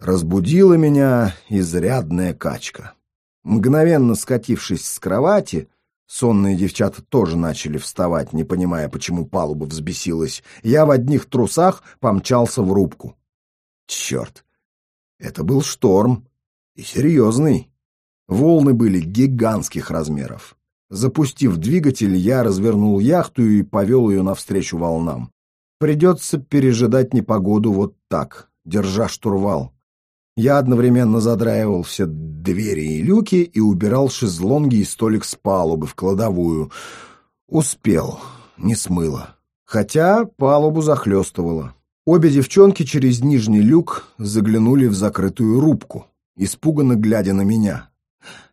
Разбудила меня изрядная качка. Мгновенно скатившись с кровати, сонные девчата тоже начали вставать, не понимая, почему палуба взбесилась, я в одних трусах помчался в рубку. Черт! Это был шторм. И серьезный. Волны были гигантских размеров. Запустив двигатель, я развернул яхту и повел ее навстречу волнам. Придется пережидать непогоду вот так, держа штурвал. Я одновременно задраивал все двери и люки и убирал шезлонги и столик с палубы в кладовую. Успел, не смыло. Хотя палубу захлестывало. Обе девчонки через нижний люк заглянули в закрытую рубку, испуганно глядя на меня.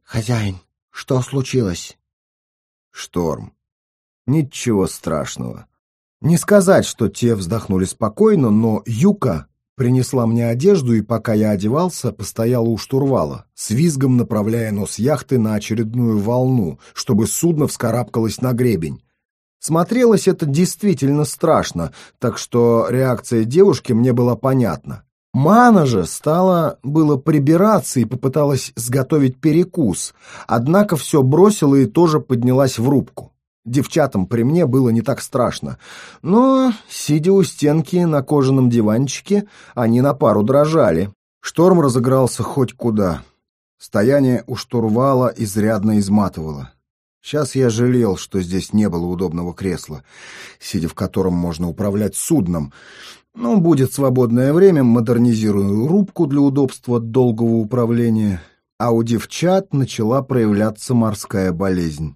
«Хозяин, что случилось?» «Шторм. Ничего страшного. Не сказать, что те вздохнули спокойно, но Юка принесла мне одежду, и пока я одевался, постояла у штурвала, с визгом направляя нос яхты на очередную волну, чтобы судно вскарабкалось на гребень. Смотрелось это действительно страшно, так что реакция девушки мне была понятна. Мана же стала было прибираться и попыталась сготовить перекус, однако все бросила и тоже поднялась в рубку. Девчатам при мне было не так страшно, но, сидя у стенки на кожаном диванчике, они на пару дрожали. Шторм разыгрался хоть куда. Стояние у штурвала изрядно изматывало. Сейчас я жалел, что здесь не было удобного кресла, сидя в котором можно управлять судном. Ну, будет свободное время, модернизирую рубку для удобства долгого управления. А у девчат начала проявляться морская болезнь.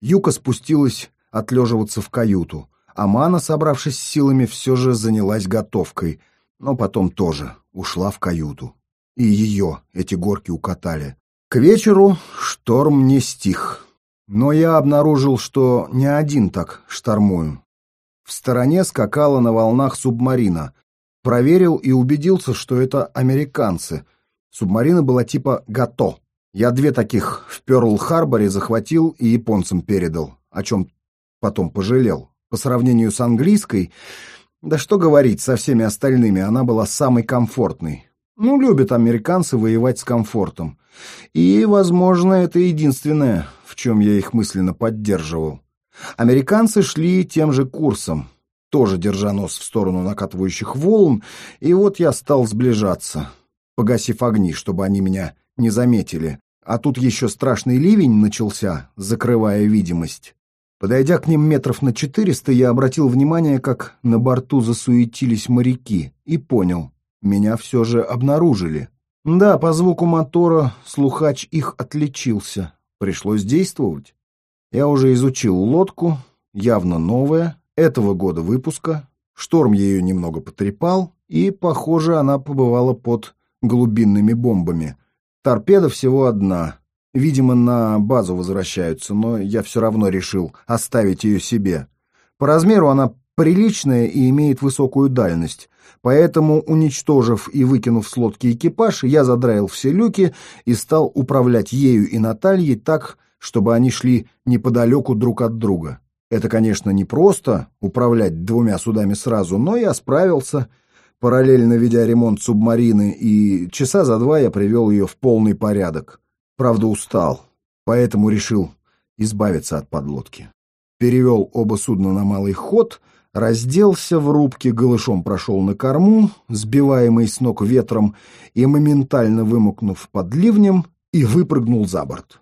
Юка спустилась отлеживаться в каюту, а Мана, собравшись силами, все же занялась готовкой, но потом тоже ушла в каюту. И ее эти горки укатали. К вечеру шторм не стих, но я обнаружил, что не один так штормую. В стороне скакала на волнах субмарина. Проверил и убедился, что это американцы. Субмарина была типа «Гато». Я две таких в Пёрл-Харборе захватил и японцам передал, о чем потом пожалел. По сравнению с английской, да что говорить, со всеми остальными она была самой комфортной. Ну, любят американцы воевать с комфортом. И, возможно, это единственное, в чем я их мысленно поддерживал. Американцы шли тем же курсом, тоже держа нос в сторону накатывающих волн, и вот я стал сближаться, погасив огни, чтобы они меня не заметили, а тут еще страшный ливень начался, закрывая видимость. Подойдя к ним метров на четыреста, я обратил внимание, как на борту засуетились моряки, и понял, меня все же обнаружили. Да, по звуку мотора слухач их отличился. Пришлось действовать. Я уже изучил лодку, явно новая, этого года выпуска. Шторм ее немного потрепал, и, похоже, она побывала под глубинными бомбами. Торпеда всего одна. Видимо, на базу возвращаются, но я все равно решил оставить ее себе. По размеру она приличная и имеет высокую дальность, поэтому, уничтожив и выкинув с лодки экипаж, я задраил все люки и стал управлять ею и Натальей так, чтобы они шли неподалеку друг от друга. Это, конечно, не просто управлять двумя судами сразу, но я справился — параллельно ведя ремонт субмарины, и часа за два я привел ее в полный порядок. Правда, устал, поэтому решил избавиться от подлодки. Перевел оба судна на малый ход, разделся в рубке, голышом прошел на корму, сбиваемый с ног ветром и моментально вымокнув под ливнем, и выпрыгнул за борт.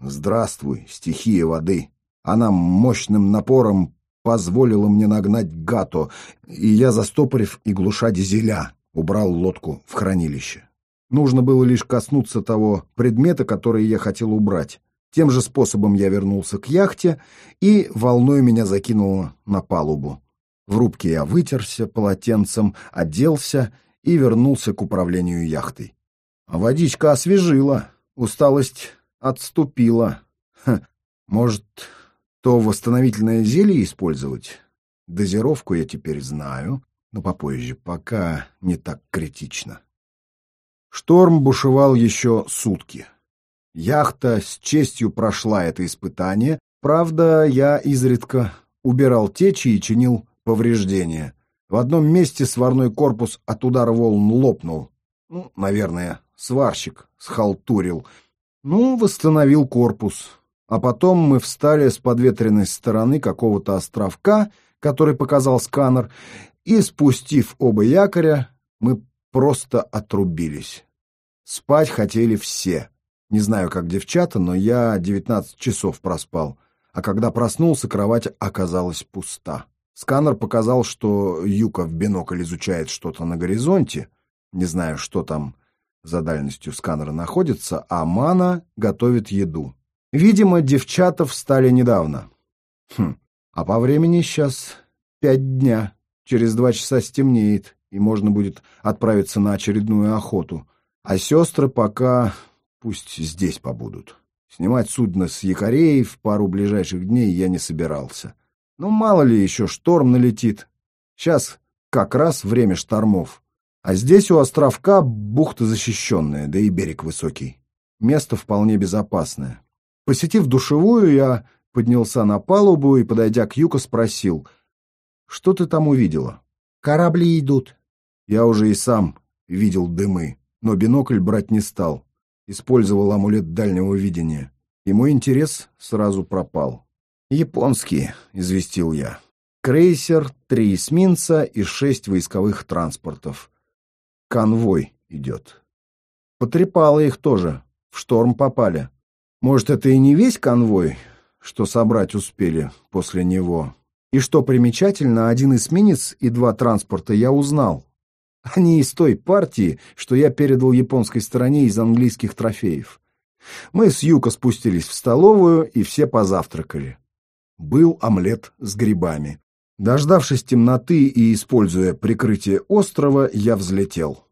Здравствуй, стихия воды. Она мощным напором позволила мне нагнать Гато, и я, застопорив и глуша дизеля, убрал лодку в хранилище. Нужно было лишь коснуться того предмета, который я хотел убрать. Тем же способом я вернулся к яхте, и волной меня закинуло на палубу. В рубке я вытерся полотенцем, оделся и вернулся к управлению яхтой. Водичка освежила, усталость отступила. Ха, может, то восстановительное зелье использовать. Дозировку я теперь знаю, но попозже, пока не так критично. Шторм бушевал еще сутки. Яхта с честью прошла это испытание, правда, я изредка убирал течи и чинил повреждения. В одном месте сварной корпус от удара волн лопнул. Ну, наверное, сварщик схалтурил. Ну, восстановил корпус. А потом мы встали с подветренной стороны какого-то островка, который показал сканер, и, спустив оба якоря, мы просто отрубились. Спать хотели все. Не знаю, как девчата, но я 19 часов проспал. А когда проснулся, кровать оказалась пуста. Сканер показал, что Юка в бинокль изучает что-то на горизонте. Не знаю, что там за дальностью сканера находится, а Мана готовит еду. Видимо, девчата встали недавно. Хм, а по времени сейчас пять дня. Через два часа стемнеет, и можно будет отправиться на очередную охоту. А сестры пока пусть здесь побудут. Снимать судно с якорей в пару ближайших дней я не собирался. Ну, мало ли еще шторм налетит. Сейчас как раз время штормов. А здесь у островка бухта защищенная, да и берег высокий. Место вполне безопасное. Посетив душевую, я поднялся на палубу и, подойдя к Юко, спросил, «Что ты там увидела?» «Корабли идут». Я уже и сам видел дымы но бинокль брать не стал. Использовал амулет дальнего видения. И мой интерес сразу пропал. «Японские», — известил я. «Крейсер, три эсминца и шесть войсковых транспортов. Конвой идет». Потрепало их тоже. В шторм попали. Может, это и не весь конвой, что собрать успели после него. И что примечательно, один эсминец и два транспорта я узнал. Они из той партии, что я передал японской стороне из английских трофеев. Мы с Юко спустились в столовую, и все позавтракали. Был омлет с грибами. Дождавшись темноты и используя прикрытие острова, я взлетел.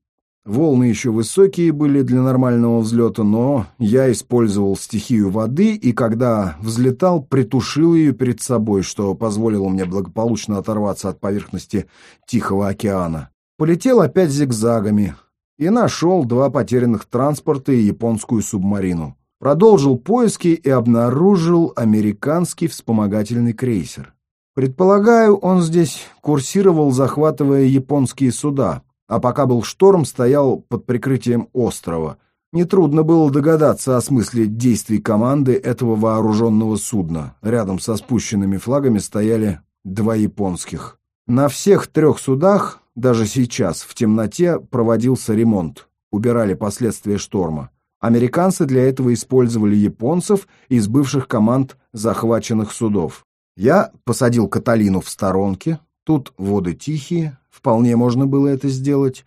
Волны еще высокие были для нормального взлета, но я использовал стихию воды и, когда взлетал, притушил ее перед собой, что позволило мне благополучно оторваться от поверхности Тихого океана полетел опять зигзагами и нашел два потерянных транспорта и японскую субмарину. Продолжил поиски и обнаружил американский вспомогательный крейсер. Предполагаю, он здесь курсировал, захватывая японские суда, а пока был шторм, стоял под прикрытием острова. Нетрудно было догадаться о смысле действий команды этого вооруженного судна. Рядом со спущенными флагами стояли два японских. На всех трех судах даже сейчас, в темноте, проводился ремонт, убирали последствия шторма. Американцы для этого использовали японцев из бывших команд захваченных судов. Я посадил Каталину в сторонке, тут воды тихие, вполне можно было это сделать,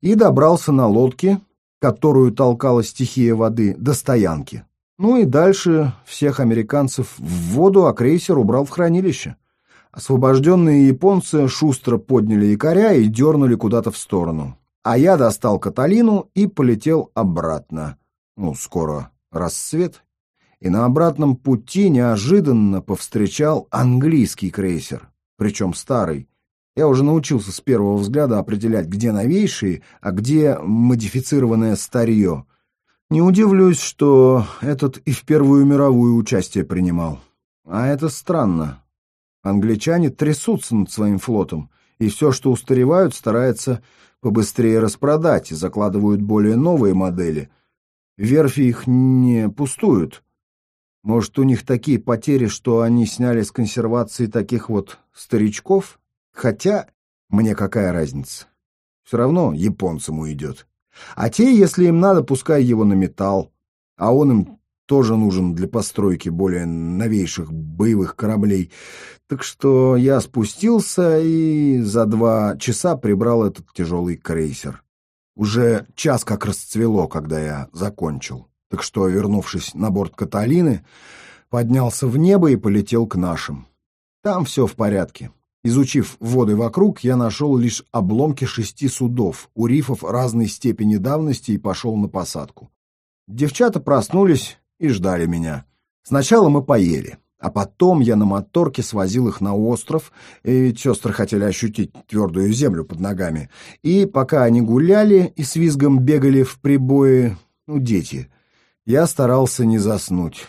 и добрался на лодке, которую толкала стихия воды, до стоянки. Ну и дальше всех американцев в воду, а крейсер убрал в хранилище. Освобожденные японцы шустро подняли якоря и дернули куда-то в сторону. А я достал Каталину и полетел обратно. Ну, скоро рассвет. И на обратном пути неожиданно повстречал английский крейсер, причем старый. Я уже научился с первого взгляда определять, где новейшие, а где модифицированное старье. Не удивлюсь, что этот и в Первую мировую участие принимал. А это странно. Англичане трясутся над своим флотом, и все, что устаревают, стараются побыстрее распродать и закладывают более новые модели. Верфи их не пустуют. Может, у них такие потери, что они сняли с консервации таких вот старичков? Хотя, мне какая разница? Все равно японцам уйдет. А те, если им надо, пускай его на металл, а он им тоже нужен для постройки более новейших боевых кораблей. Так что я спустился и за два часа прибрал этот тяжелый крейсер. Уже час как расцвело, когда я закончил. Так что, вернувшись на борт Каталины, поднялся в небо и полетел к нашим. Там все в порядке. Изучив воды вокруг, я нашел лишь обломки шести судов, у рифов разной степени давности и пошел на посадку. Девчата проснулись и ждали меня. Сначала мы поели. А потом я на моторке свозил их на остров, и сестры хотели ощутить твердую землю под ногами. И пока они гуляли и с визгом бегали в прибое, ну, дети, я старался не заснуть.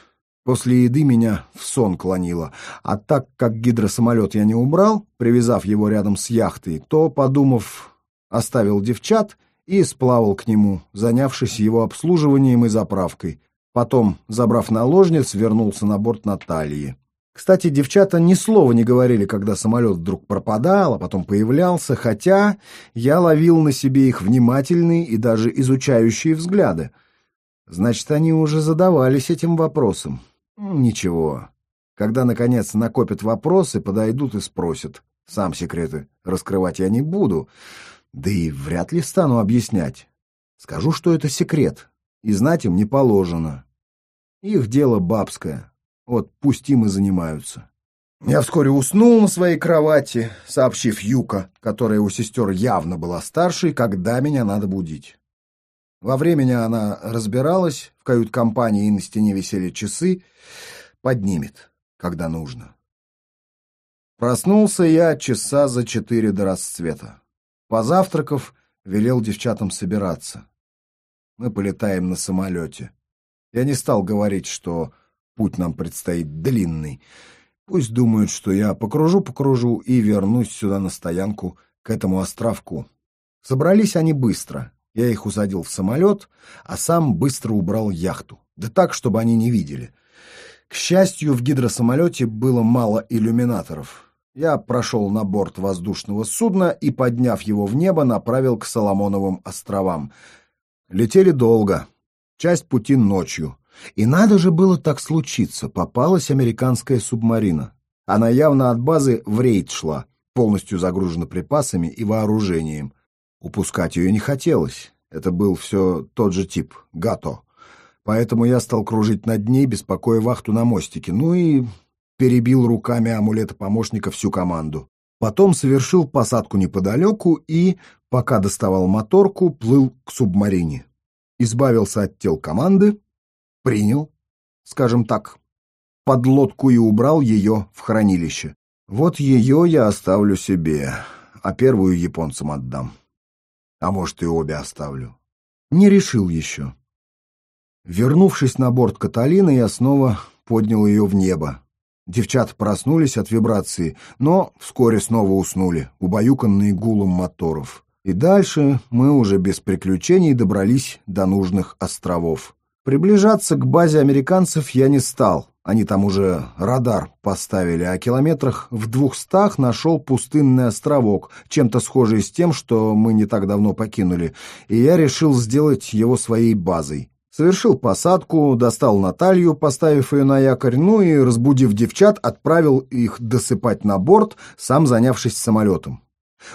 После еды меня в сон клонило, а так как гидросамолет я не убрал, привязав его рядом с яхтой, то, подумав, оставил девчат и сплавал к нему, занявшись его обслуживанием и заправкой. Потом, забрав наложниц, вернулся на борт Натальи. Кстати, девчата ни слова не говорили, когда самолет вдруг пропадал, а потом появлялся, хотя я ловил на себе их внимательные и даже изучающие взгляды. Значит, они уже задавались этим вопросом. Ничего. Когда, наконец, накопят вопросы, подойдут и спросят. Сам секреты раскрывать я не буду, да и вряд ли стану объяснять. Скажу, что это секрет, и знать им не положено. Их дело бабское. Вот пусть им и занимаются. Я вскоре уснул на своей кровати, сообщив Юка, которая у сестер явно была старшей, когда меня надо будить. Во времени она разбиралась, в кают-компании и на стене висели часы, поднимет, когда нужно. Проснулся я часа за четыре до расцвета. Позавтракав, велел девчатам собираться. Мы полетаем на самолете. Я не стал говорить, что Путь нам предстоит длинный. Пусть думают, что я покружу-покружу и вернусь сюда на стоянку, к этому островку. Собрались они быстро. Я их усадил в самолет, а сам быстро убрал яхту. Да так, чтобы они не видели. К счастью, в гидросамолете было мало иллюминаторов. Я прошел на борт воздушного судна и, подняв его в небо, направил к Соломоновым островам. Летели долго. Часть пути ночью. И надо же было так случиться, попалась американская субмарина. Она явно от базы в рейд шла, полностью загружена припасами и вооружением. Упускать ее не хотелось, это был все тот же тип, ГАТО. Поэтому я стал кружить над ней, беспокоя вахту на мостике, ну и перебил руками амулета помощника всю команду. Потом совершил посадку неподалеку и, пока доставал моторку, плыл к субмарине. Избавился от тел команды, принял, скажем так, под лодку и убрал ее в хранилище. Вот ее я оставлю себе, а первую японцам отдам. А может, и обе оставлю. Не решил еще. Вернувшись на борт Каталины, я снова поднял ее в небо. Девчата проснулись от вибрации, но вскоре снова уснули, убаюканные гулом моторов. И дальше мы уже без приключений добрались до нужных островов. Приближаться к базе американцев я не стал. Они там уже радар поставили, а километрах в двухстах нашел пустынный островок, чем-то схожий с тем, что мы не так давно покинули, и я решил сделать его своей базой. Совершил посадку, достал Наталью, поставив ее на якорь, ну и, разбудив девчат, отправил их досыпать на борт, сам занявшись самолетом.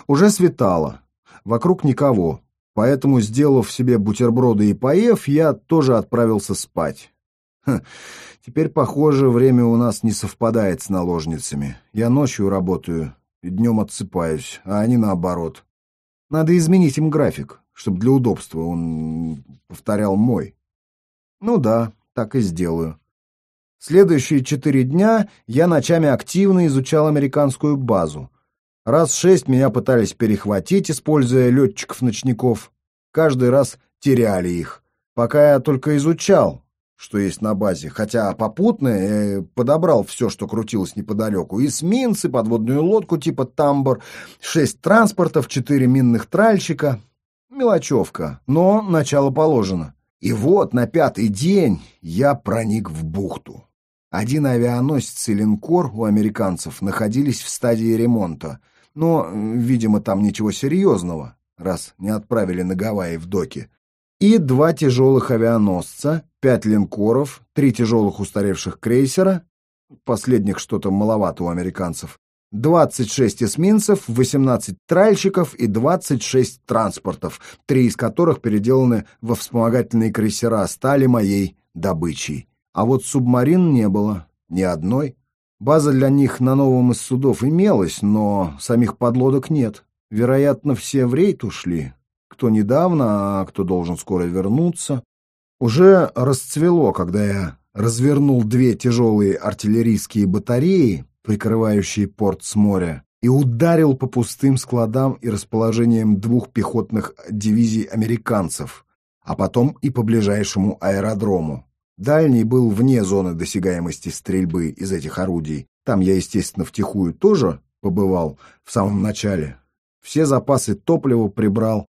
Уже светало. Вокруг никого. Поэтому, сделав себе бутерброды и поев, я тоже отправился спать. Ха, теперь, похоже, время у нас не совпадает с наложницами. Я ночью работаю и днем отсыпаюсь, а они наоборот. Надо изменить им график, чтобы для удобства он повторял мой. Ну да, так и сделаю. Следующие четыре дня я ночами активно изучал американскую базу. Раз шесть меня пытались перехватить, используя летчиков-ночников. Каждый раз теряли их. Пока я только изучал, что есть на базе, хотя попутно я подобрал все, что крутилось неподалеку. Эсминцы, подводную лодку типа «Тамбор», шесть транспортов, четыре минных тральщика. Мелочевка, но начало положено. И вот на пятый день я проник в бухту. Один авианосец и линкор у американцев находились в стадии ремонта — но, видимо, там ничего серьезного, раз не отправили на Гавайи в доки. И два тяжелых авианосца, пять линкоров, три тяжелых устаревших крейсера, последних что-то маловато у американцев, 26 эсминцев, 18 тральщиков и 26 транспортов, три из которых переделаны во вспомогательные крейсера, стали моей добычей. А вот субмарин не было, ни одной. База для них на новом из судов имелась, но самих подлодок нет. Вероятно, все в рейд ушли. Кто недавно, а кто должен скоро вернуться. Уже расцвело, когда я развернул две тяжелые артиллерийские батареи, прикрывающие порт с моря, и ударил по пустым складам и расположениям двух пехотных дивизий американцев, а потом и по ближайшему аэродрому. Дальний был вне зоны досягаемости стрельбы из этих орудий. Там я, естественно, втихую тоже побывал в самом начале. Все запасы топлива прибрал,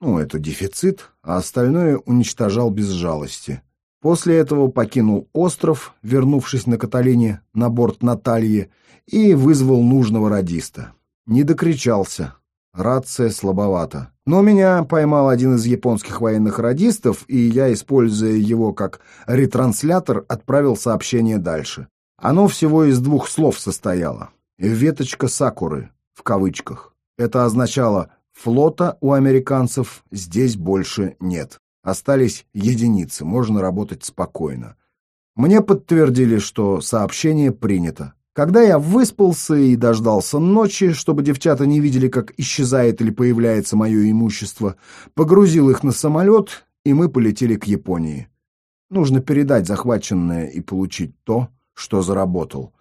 Ну, это дефицит, а остальное уничтожал без жалости. После этого покинул остров, вернувшись на Каталине на борт Натальи, и вызвал нужного радиста. Не докричался. Рация слабовата. Но меня поймал один из японских военных радистов, и я, используя его как ретранслятор, отправил сообщение дальше. Оно всего из двух слов состояло. «Веточка Сакуры», в кавычках. Это означало «флота у американцев здесь больше нет». Остались единицы, можно работать спокойно. Мне подтвердили, что сообщение принято. Когда я выспался и дождался ночи, чтобы девчата не видели, как исчезает или появляется мое имущество, погрузил их на самолет, и мы полетели к Японии. Нужно передать захваченное и получить то, что заработал.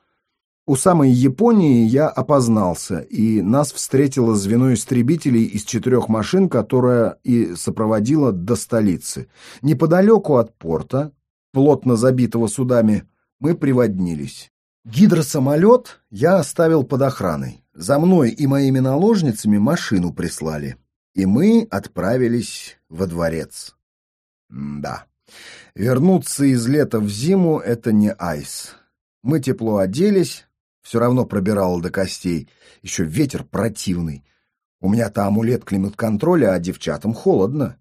У самой Японии я опознался, и нас встретило звено истребителей из четырех машин, которая и сопроводила до столицы. Неподалеку от порта, плотно забитого судами, мы приводнились. Гидросамолет я оставил под охраной. За мной и моими наложницами машину прислали. И мы отправились во дворец. М да, вернуться из лета в зиму — это не айс. Мы тепло оделись, все равно пробирало до костей. Еще ветер противный. У меня-то амулет климат-контроля, а девчатам холодно.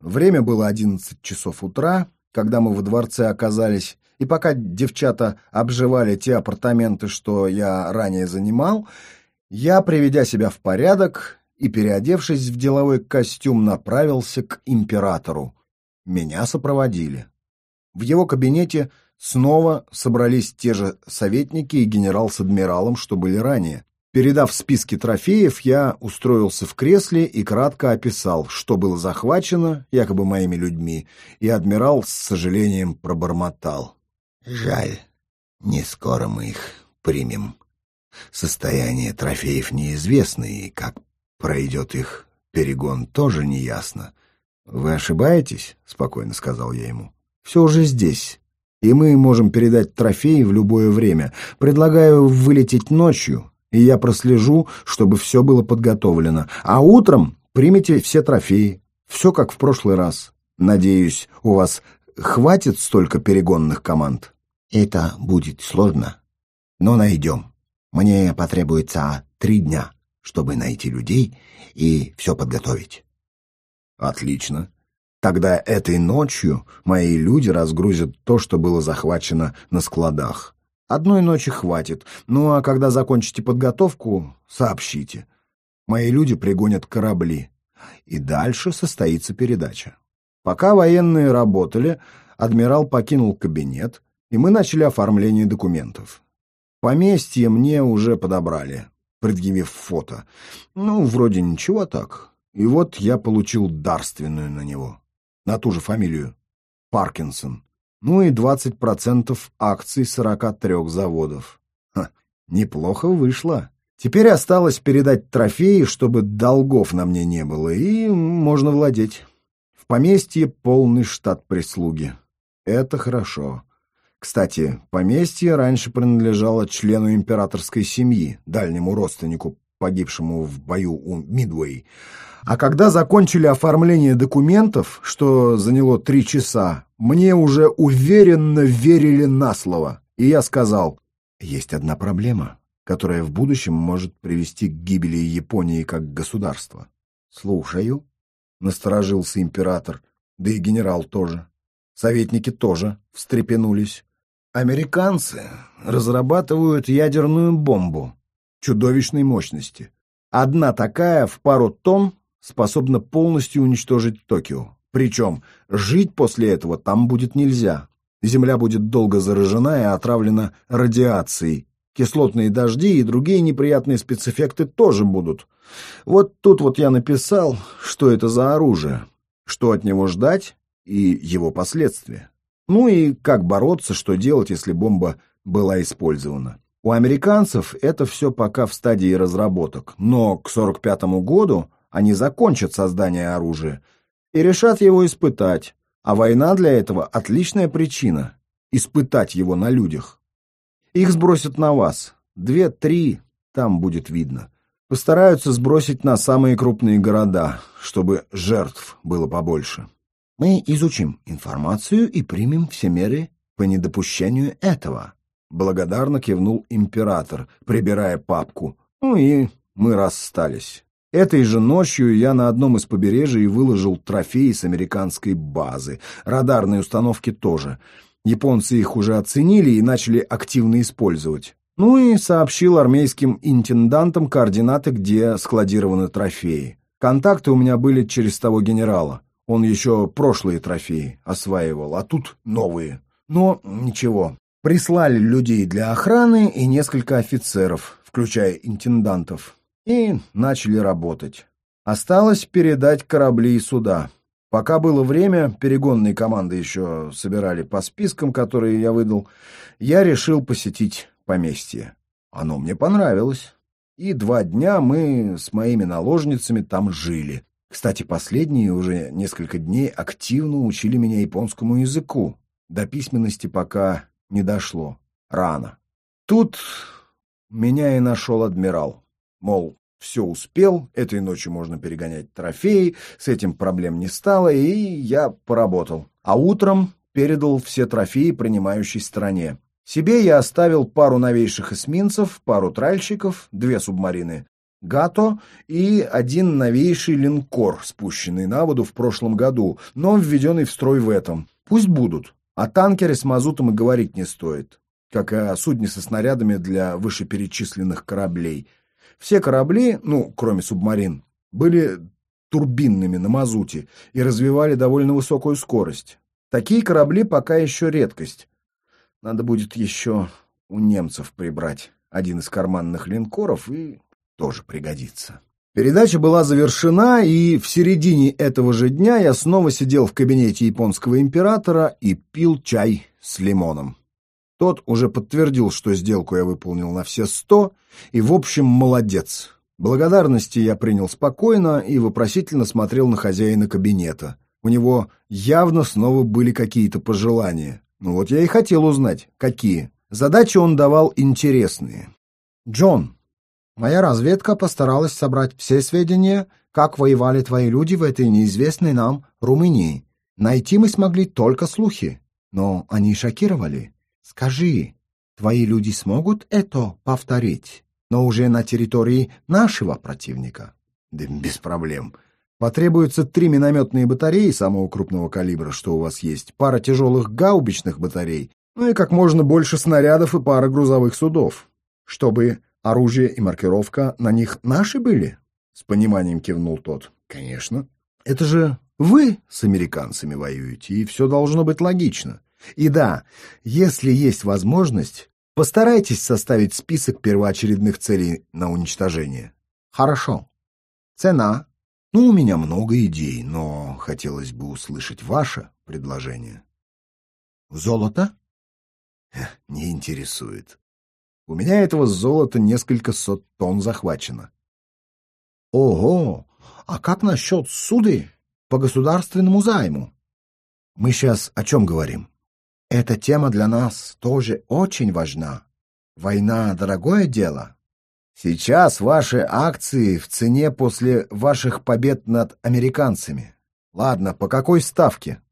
Время было одиннадцать часов утра, когда мы во дворце оказались, и пока девчата обживали те апартаменты, что я ранее занимал, я, приведя себя в порядок и переодевшись в деловой костюм, направился к императору. Меня сопроводили. В его кабинете Снова собрались те же советники и генерал с адмиралом, что были ранее. Передав списки трофеев, я устроился в кресле и кратко описал, что было захвачено, якобы моими людьми, и адмирал с сожалением пробормотал. «Жаль, не скоро мы их примем. Состояние трофеев неизвестно, и как пройдет их перегон, тоже неясно». «Вы ошибаетесь?» — спокойно сказал я ему. «Все уже здесь, и мы можем передать трофеи в любое время. Предлагаю вылететь ночью, и я прослежу, чтобы все было подготовлено. А утром примите все трофеи. Все как в прошлый раз. Надеюсь, у вас хватит столько перегонных команд? Это будет сложно, но найдем. Мне потребуется три дня, чтобы найти людей и все подготовить. Отлично. Тогда этой ночью мои люди разгрузят то, что было захвачено на складах. Одной ночи хватит, ну а когда закончите подготовку, сообщите. Мои люди пригонят корабли, и дальше состоится передача. Пока военные работали, адмирал покинул кабинет, и мы начали оформление документов. Поместье мне уже подобрали, предъявив фото. Ну, вроде ничего так. И вот я получил дарственную на него на ту же фамилию, Паркинсон. Ну и 20% акций 43 заводов. Ха, неплохо вышло. Теперь осталось передать трофеи, чтобы долгов на мне не было, и можно владеть. В поместье полный штат прислуги. Это хорошо. Кстати, поместье раньше принадлежало члену императорской семьи, дальнему родственнику, погибшему в бою у Мидуэй. А когда закончили оформление документов, что заняло три часа, мне уже уверенно верили на слово. И я сказал, есть одна проблема, которая в будущем может привести к гибели Японии как государства. Слушаю, насторожился император, да и генерал тоже. Советники тоже встрепенулись. Американцы разрабатывают ядерную бомбу чудовищной мощности. Одна такая в пару тонн способна полностью уничтожить Токио. Причем жить после этого там будет нельзя. Земля будет долго заражена и отравлена радиацией. Кислотные дожди и другие неприятные спецэффекты тоже будут. Вот тут вот я написал, что это за оружие, что от него ждать и его последствия. Ну и как бороться, что делать, если бомба была использована. У американцев это все пока в стадии разработок, но к 45 году они закончат создание оружия и решат его испытать, а война для этого отличная причина – испытать его на людях. Их сбросят на вас, две-три, там будет видно. Постараются сбросить на самые крупные города, чтобы жертв было побольше. Мы изучим информацию и примем все меры по недопущению этого. Благодарно кивнул император, прибирая папку. Ну и мы расстались. Этой же ночью я на одном из побережий выложил трофеи с американской базы. Радарные установки тоже. Японцы их уже оценили и начали активно использовать. Ну и сообщил армейским интендантам координаты, где складированы трофеи. Контакты у меня были через того генерала. Он еще прошлые трофеи осваивал, а тут новые. Но ничего. Прислали людей для охраны и несколько офицеров, включая интендантов и начали работать. Осталось передать корабли и суда. Пока было время, перегонные команды еще собирали по спискам, которые я выдал, я решил посетить поместье. Оно мне понравилось. И два дня мы с моими наложницами там жили. Кстати, последние уже несколько дней активно учили меня японскому языку. До письменности пока не дошло. Рано. Тут меня и нашел адмирал. Мол, все успел, этой ночью можно перегонять трофеи, с этим проблем не стало, и я поработал. А утром передал все трофеи принимающей стране. Себе я оставил пару новейших эсминцев, пару тральщиков, две субмарины «Гато» и один новейший линкор, спущенный на воду в прошлом году, но введенный в строй в этом. Пусть будут. О танкере с мазутом и говорить не стоит, как и о судне со снарядами для вышеперечисленных кораблей – все корабли, ну, кроме субмарин, были турбинными на мазуте и развивали довольно высокую скорость. Такие корабли пока еще редкость. Надо будет еще у немцев прибрать один из карманных линкоров и тоже пригодится. Передача была завершена, и в середине этого же дня я снова сидел в кабинете японского императора и пил чай с лимоном. Тот уже подтвердил, что сделку я выполнил на все сто, и, в общем, молодец. Благодарности я принял спокойно и вопросительно смотрел на хозяина кабинета. У него явно снова были какие-то пожелания. Ну вот я и хотел узнать, какие. Задачи он давал интересные. «Джон, моя разведка постаралась собрать все сведения, как воевали твои люди в этой неизвестной нам Румынии. Найти мы смогли только слухи, но они шокировали. Скажи, твои люди смогут это повторить, но уже на территории нашего противника? Да без проблем. Потребуется три минометные батареи самого крупного калибра, что у вас есть, пара тяжелых гаубичных батарей, ну и как можно больше снарядов и пара грузовых судов. Чтобы оружие и маркировка на них наши были? С пониманием кивнул тот. Конечно. Это же вы с американцами воюете, и все должно быть логично. И да, если есть возможность, постарайтесь составить список первоочередных целей на уничтожение. Хорошо. Цена? Ну, у меня много идей, но хотелось бы услышать ваше предложение. Золото? Не интересует. У меня этого золота несколько сот тонн захвачено. Ого! А как насчет суды по государственному займу? Мы сейчас о чем говорим? Эта тема для нас тоже очень важна. Война — дорогое дело. Сейчас ваши акции в цене после ваших побед над американцами. Ладно, по какой ставке?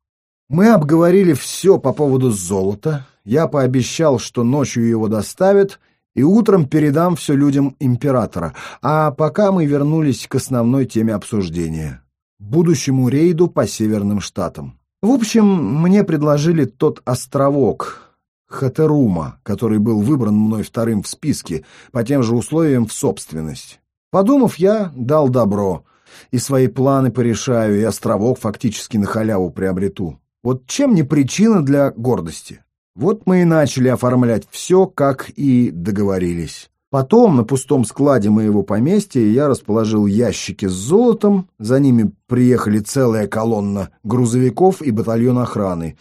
Мы обговорили все по поводу золота. Я пообещал, что ночью его доставят, и утром передам все людям императора. А пока мы вернулись к основной теме обсуждения — будущему рейду по северным штатам. В общем, мне предложили тот островок Хатерума, который был выбран мной вторым в списке, по тем же условиям в собственность. Подумав, я дал добро, и свои планы порешаю, и островок фактически на халяву приобрету. Вот чем не причина для гордости? Вот мы и начали оформлять все, как и договорились. Потом на пустом складе моего поместья я расположил ящики с золотом, за ними приехали целая колонна грузовиков и батальон охраны.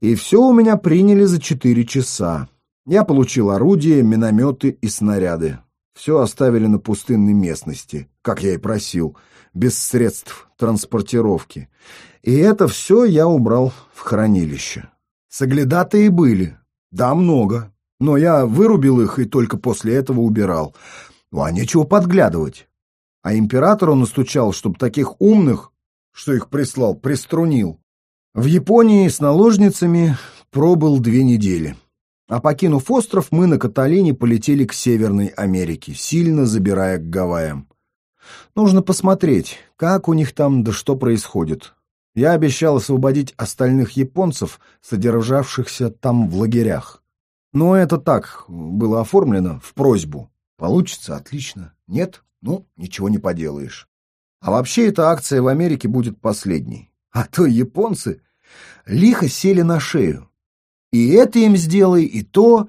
И все у меня приняли за четыре часа. Я получил орудия, минометы и снаряды. Все оставили на пустынной местности, как я и просил, без средств транспортировки. И это все я убрал в хранилище. Соглядатые были, да, много, но я вырубил их и только после этого убирал. Ну, а нечего подглядывать. А императору настучал, чтоб таких умных, что их прислал, приструнил. В Японии с наложницами пробыл две недели. А покинув остров, мы на Каталине полетели к Северной Америке, сильно забирая к Гавайям. Нужно посмотреть, как у них там да что происходит. Я обещал освободить остальных японцев, содержавшихся там в лагерях. Но это так, было оформлено в просьбу. Получится, отлично. Нет? Ну, ничего не поделаешь. А вообще эта акция в Америке будет последней. А то японцы лихо сели на шею. И это им сделай, и то...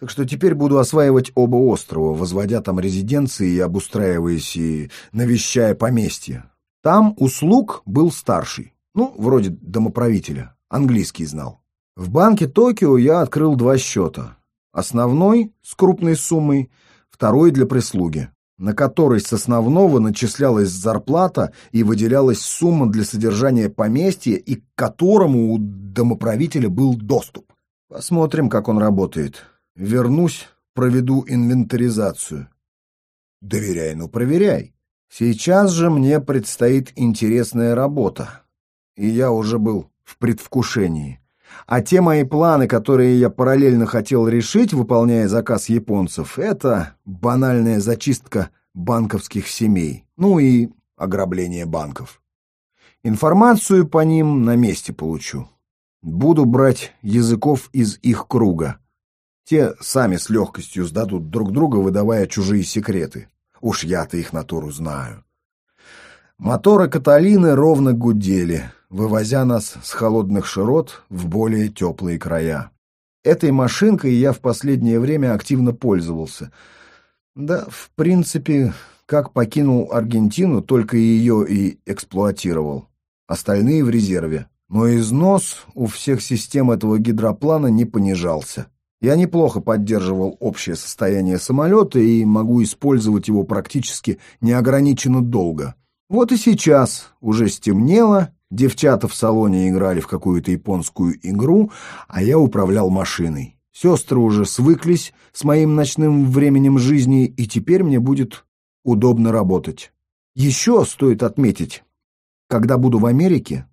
Так что теперь буду осваивать оба острова, возводя там резиденции и обустраиваясь и навещая поместья. Там услуг был старший, ну, вроде домоправителя, английский знал. В банке Токио я открыл два счета. Основной с крупной суммой, второй для прислуги, на который с основного начислялась зарплата и выделялась сумма для содержания поместья и к которому у домоправителя был доступ. Посмотрим, как он работает. Вернусь, проведу инвентаризацию. Доверяй, ну проверяй. Сейчас же мне предстоит интересная работа. И я уже был в предвкушении. А те мои планы, которые я параллельно хотел решить, выполняя заказ японцев, это банальная зачистка банковских семей, ну и ограбление банков. Информацию по ним на месте получу. Буду брать языков из их круга. Те сами с легкостью сдадут друг друга, выдавая чужие секреты. Уж я-то их натуру знаю. Моторы Каталины ровно гудели — вывозя нас с холодных широт в более теплые края. Этой машинкой я в последнее время активно пользовался. Да, в принципе, как покинул Аргентину, только ее и эксплуатировал. Остальные в резерве. Но износ у всех систем этого гидроплана не понижался. Я неплохо поддерживал общее состояние самолета и могу использовать его практически неограниченно долго. Вот и сейчас уже стемнело, Девчата в салоне играли в какую-то японскую игру, а я управлял машиной. Сестры уже свыклись с моим ночным временем жизни, и теперь мне будет удобно работать. Еще стоит отметить, когда буду в Америке,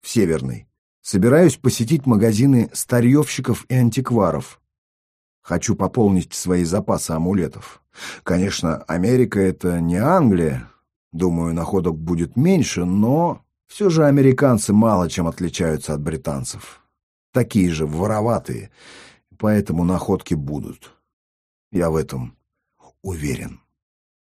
в Северной, собираюсь посетить магазины старьевщиков и антикваров. Хочу пополнить свои запасы амулетов. Конечно, Америка — это не Англия. Думаю, находок будет меньше, но все же американцы мало чем отличаются от британцев. Такие же вороватые, поэтому находки будут. Я в этом уверен.